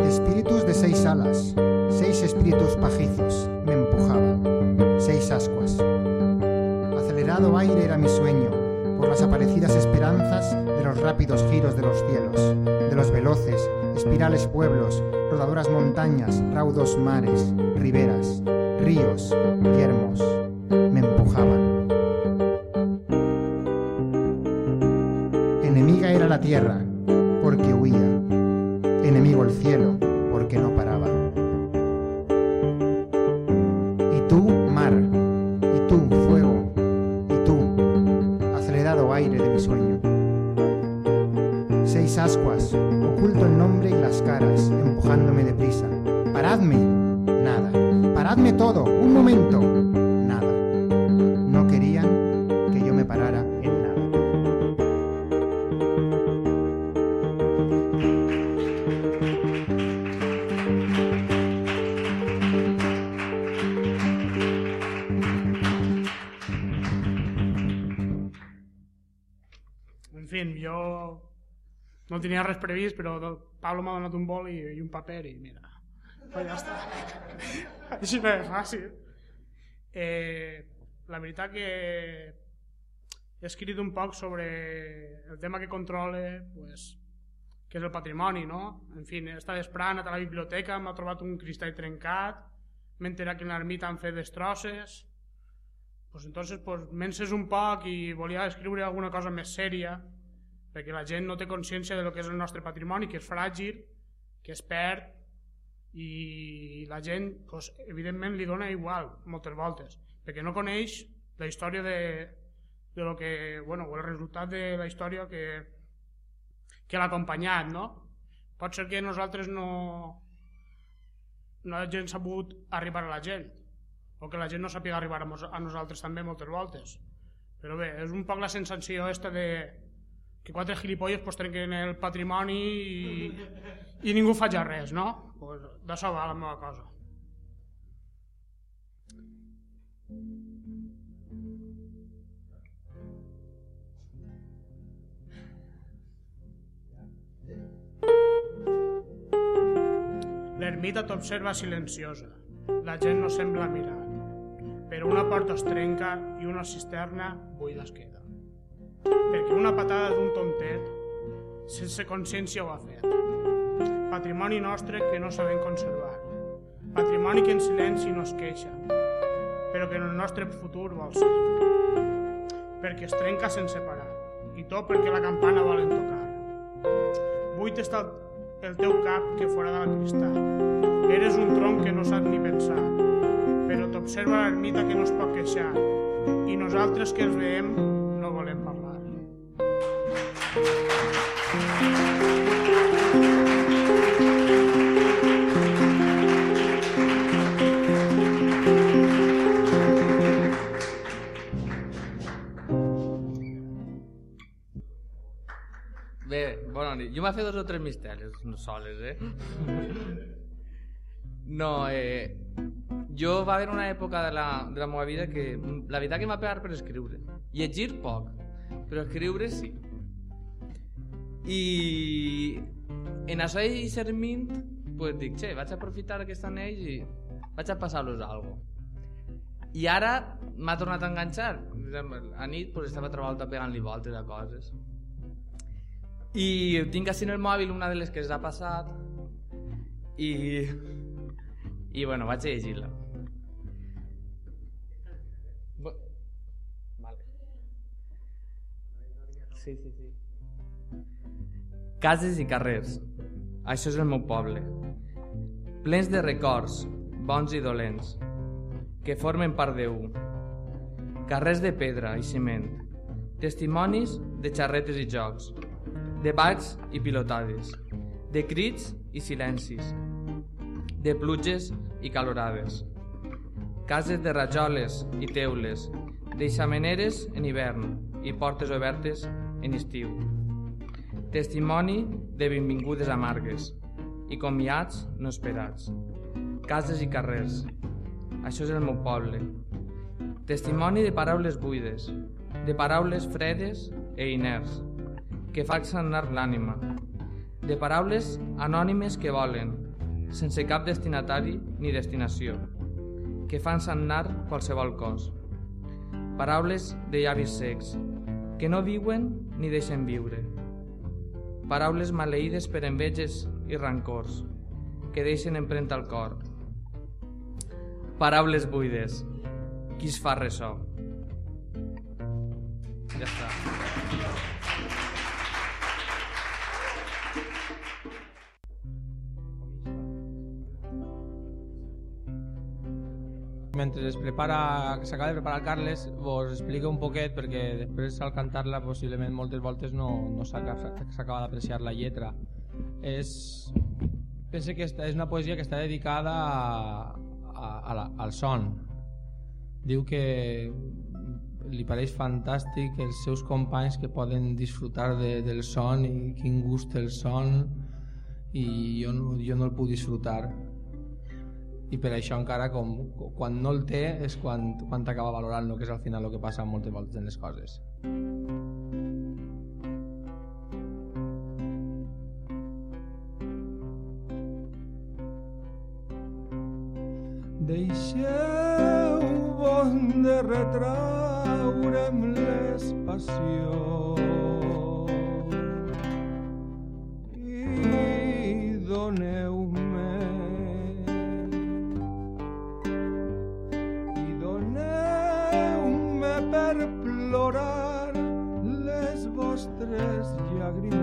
Espíritus de seis alas, seis espíritus pajizos me empujaban, seis ascuas. Acelerado aire era mi sueño, por las aparecidas esperanzas de los rápidos giros de los cielos, de los veloces, espirales pueblos, rodadoras montañas, raudos mares, riberas, ríos, yermos, me empujaban. Enemiga era la tierra, porque huía. Enemigo el cielo, porque no paraba. Y tú, mar, y tú, fuego, y tú, acelerado aire de mi sueño. Seis ascuas, oculto el nombre y las caras, empujándome deprisa. ¡Paradme! Res previst, però Pablo m'ha donat un bol i, i un paper i mira, pues ja està. Així de fàcil. Eh, la veritat que he escrit un poc sobre el tema que controle, pues, que és el patrimoni, no? En fi, està desprant, a la biblioteca, m'ha trobat un cristall trencat, m'he enterat que en l'ermita han fet destrosses, pues entonces pues, menses un poc i volia escriure alguna cosa més sèria perquè la gent no té consciència de lo que és el nostre patrimoni, que és fràgil, que es perd i la gent pues, evidentment li dona igual moltes voltes perquè no coneix la història de, de lo que, bueno, o el resultat de la història que, que l'ha acompanyat no? pot ser que nosaltres no no hagin sabut arribar a la gent o que la gent no sàpiga arribar a, mos- a nosaltres també moltes voltes però bé, és un poc la sensació esta de que quatre gilipolles pues, trenquen el patrimoni i, i ningú faig res, no? Pues, D'això va la meva cosa. L'ermita t'observa silenciosa. La gent no sembla mirar. Però una porta es trenca i una cisterna buida es queda. Perquè una patada d'un tontet sense consciència ho ha fet. Patrimoni nostre que no sabem conservar. Patrimoni que en silenci no es queixa, però que en el nostre futur vol ser. Perquè es trenca sense parar, i tot perquè la campana volen tocar. Buit està el, teu cap que fora de la cristal. Eres un tronc que no sap ni pensar, però t'observa l'ermita que no es pot queixar, i nosaltres que els veiem. Bé, bona nit. Jo m'ha fet dos o tres misteris, no soles, eh? No, eh... Jo va haver una època de la, de la meva vida que la veritat que m'ha pegat per escriure. Llegir poc, però escriure sí. I en això i Sermint, pues dic, che, vaig a aprofitar aquest anell i vaig a passar-los a algo. I ara m'ha tornat a enganxar. A nit pues, estava treballant pegant-li voltes a coses. I tinc així en el mòbil una de les que es ha passat i... I bueno, vaig a llegir-la. Vale. Sí, sí, sí. Cases i carrers. Això és el meu poble. Plens de records, bons i dolents, que formen part d'un. Carrers de pedra i ciment. Testimonis de xarretes i jocs. De balls i pilotades. De crits i silencis. De pluges i calorades. Cases de rajoles i teules. D'eixameneres en hivern i portes obertes en estiu. Testimoni de benvingudes amargues i comiats no esperats. Cases i carrers. Això és el meu poble. Testimoni de paraules buides, de paraules fredes e inerts, que fan sanar l'ànima, de paraules anònimes que volen, sense cap destinatari ni destinació, que fan sanar qualsevol cos. Paraules de llavis secs, que no viuen ni deixen viure. Paraules maleïdes per enveges i rancors, que deixen empremta al cor. Paraules buides, qui es fa ressò. Ja està. Mentre es prepara, s'acaba de preparar Carles, vos explico un poquet perquè després al cantar-la possiblement moltes voltes no, no s'acaba d'apreciar la lletra. És, pense que és una poesia que està dedicada a, a, a la, al son. Diu que li pareix fantàstic els seus companys que poden disfrutar de, del son i quin gust el son i jo no, jo no el puc disfrutar i per això encara com, quan no el té és quan, quan t'acaba valorant no? que és al final el que passa moltes voltes en les coses Deixeu-vos de retraure'm les passions i doneu-me tres ya gris.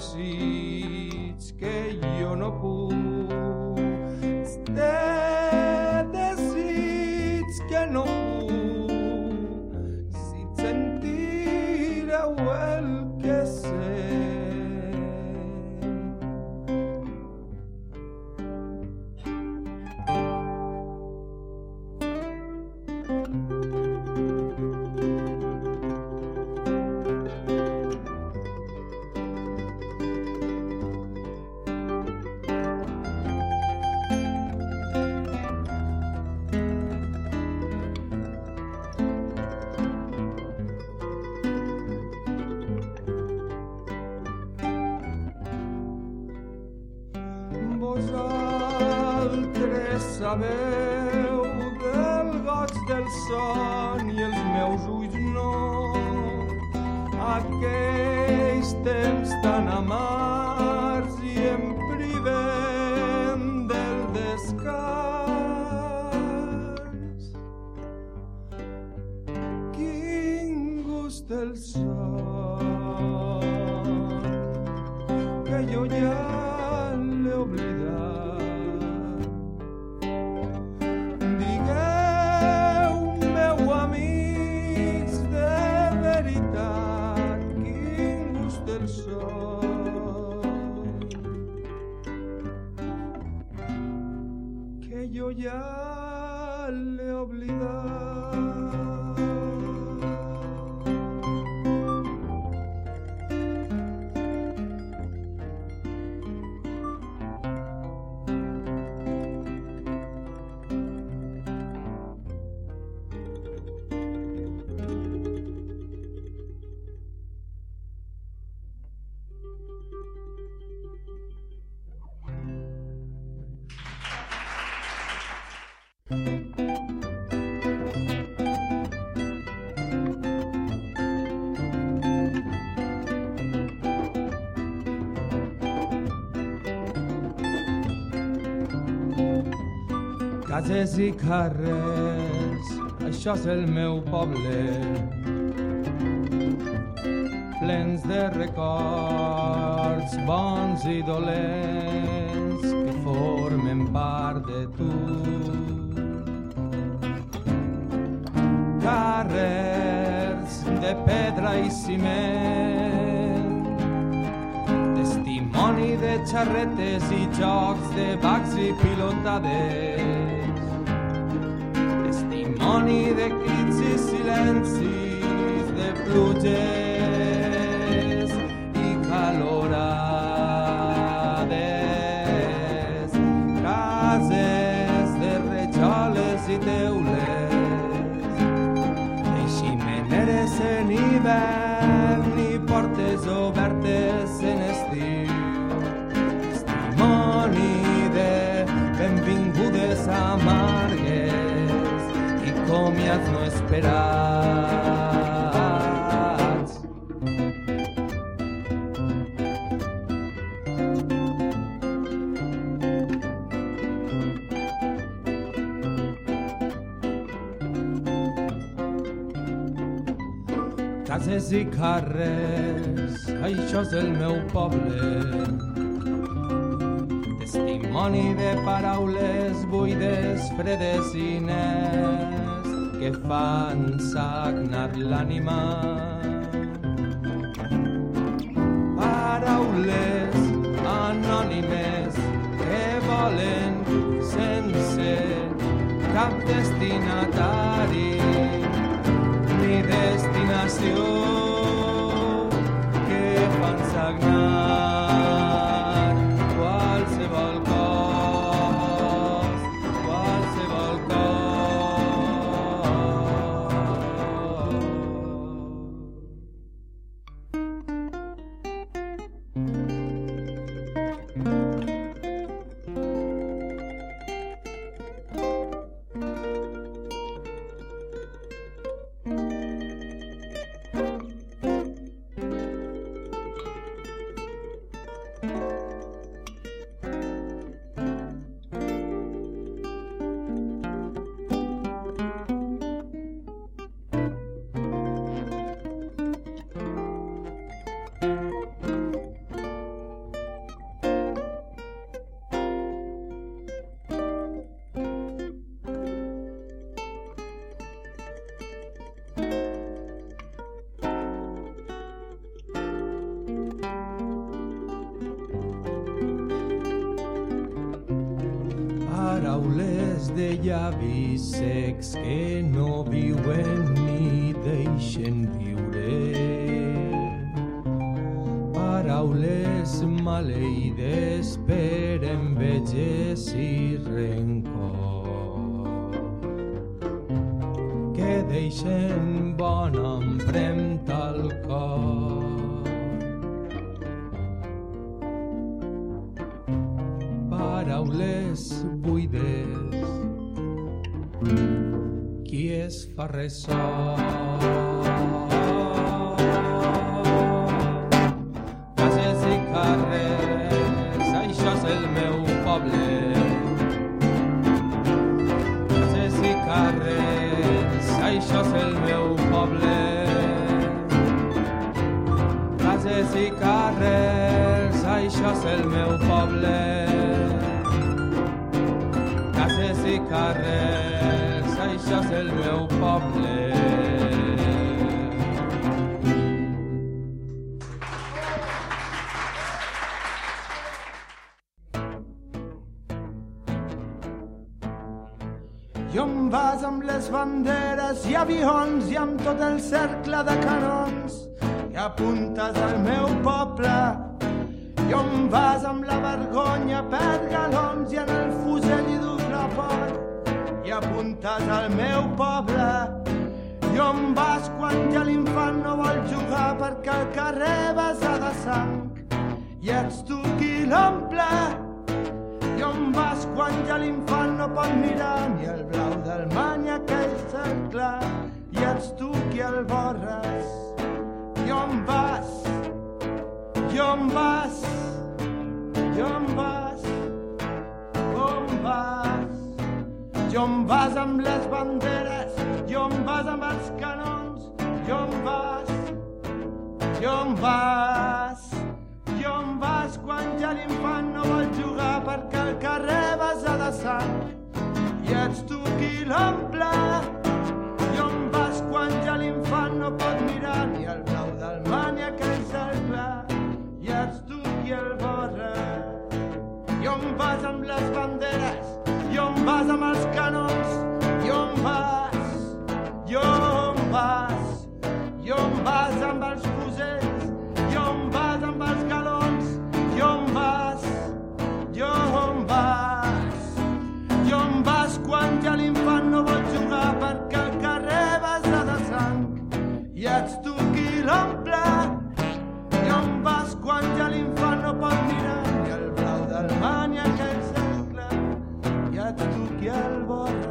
Este Vosaltres Cases i carrers, això és el meu poble. Plens de records bons i dolents que formen part de tu. Carrers de pedra i ciment, testimoni de xarretes i jocs de bacs i pilotades testimoni de crits i silencis, de pluges Cases i carrers, això és el meu poble. Testimoni de paraules buides, fredes i nets que fan sagnar l'ànima. Paraules anònimes que volen sense cap destinatari ni destinació Paraules de llavis secs que no es I on vas amb les banderes i avions i amb tot el cercle de canons. I apuntes al meu poble i on vas amb la vergonya per galons i en el fusell i dur la por i apuntes al meu poble i on vas quan ja l'infant no vol jugar perquè al carrer vas a de sang. I ets tu qui l'omple vas quan ja l'infant no pot mirar ni el blau del mar ni aquell cel clar i ets tu qui el borres. I on vas? I on vas? I on vas? On vas? I on vas amb les banderes? I on vas amb els canons? I on vas? I on vas vas quan ja l'infant no vol jugar perquè al carrer vas a la sang i ets tu qui l'omple. I on vas quan ja l'infant no pot mirar ni el blau del mar ni aquell cel clar i ets tu qui el borra. I on vas amb les banderes? I on vas amb els canons? I on vas? I on vas? I on vas amb els i ets tu qui l'omple. I on vas quan ja l'infant no pot mirar? Ni el blau del mar ni aquell cel clar i ets tu qui el borres.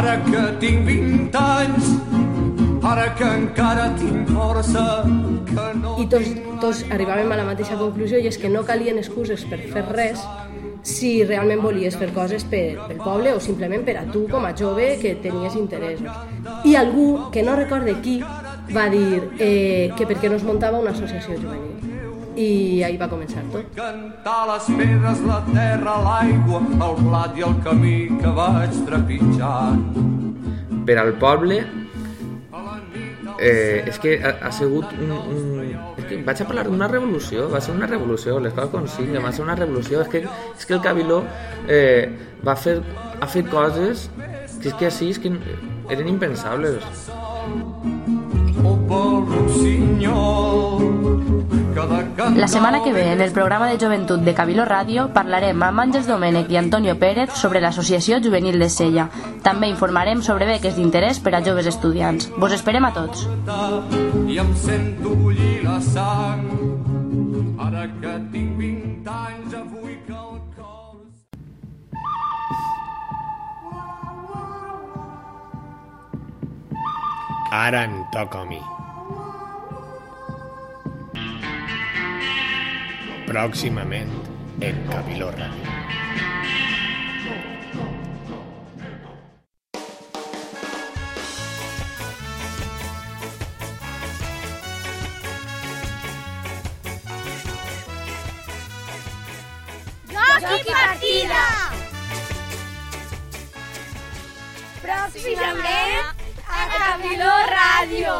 Ara que tinc 20 anys, ara que encara tinc força, que no... I tots, tots arribàvem a la mateixa conclusió i és que no calien excuses per fer res si realment volies fer coses per, pel poble o simplement per a tu com a jove que tenies interessos. I algú, que no recorde qui, va dir eh, que per què no es muntava una associació juvenil. I ahí va començar tot. Cantar les pedres, la terra, l'aigua, el blat i el camí que vaig trepitjant. Per al poble eh, és que ha, ha sigut un, un... És que vaig a parlar d'una revolució, va ser una revolució, les coses com sigui, va ser una revolució. És que, és que el Cabiló eh, va fer, ha fet coses que és que així és que eren impensables. O pel rossinyol. La setmana que ve, en el programa de joventut de Cabilo Ràdio, parlarem amb Àngels Domènech i Antonio Pérez sobre l'Associació Juvenil de Sella. També informarem sobre beques d'interès per a joves estudiants. Vos esperem a tots. i em sento bullir la sang. Ara que tinc 20 anys, avui que el cor... Ara em toca a mi. Pròximament en Cabiló Ràdio. Joc i partida! Pròximament a Cabiló Ràdio.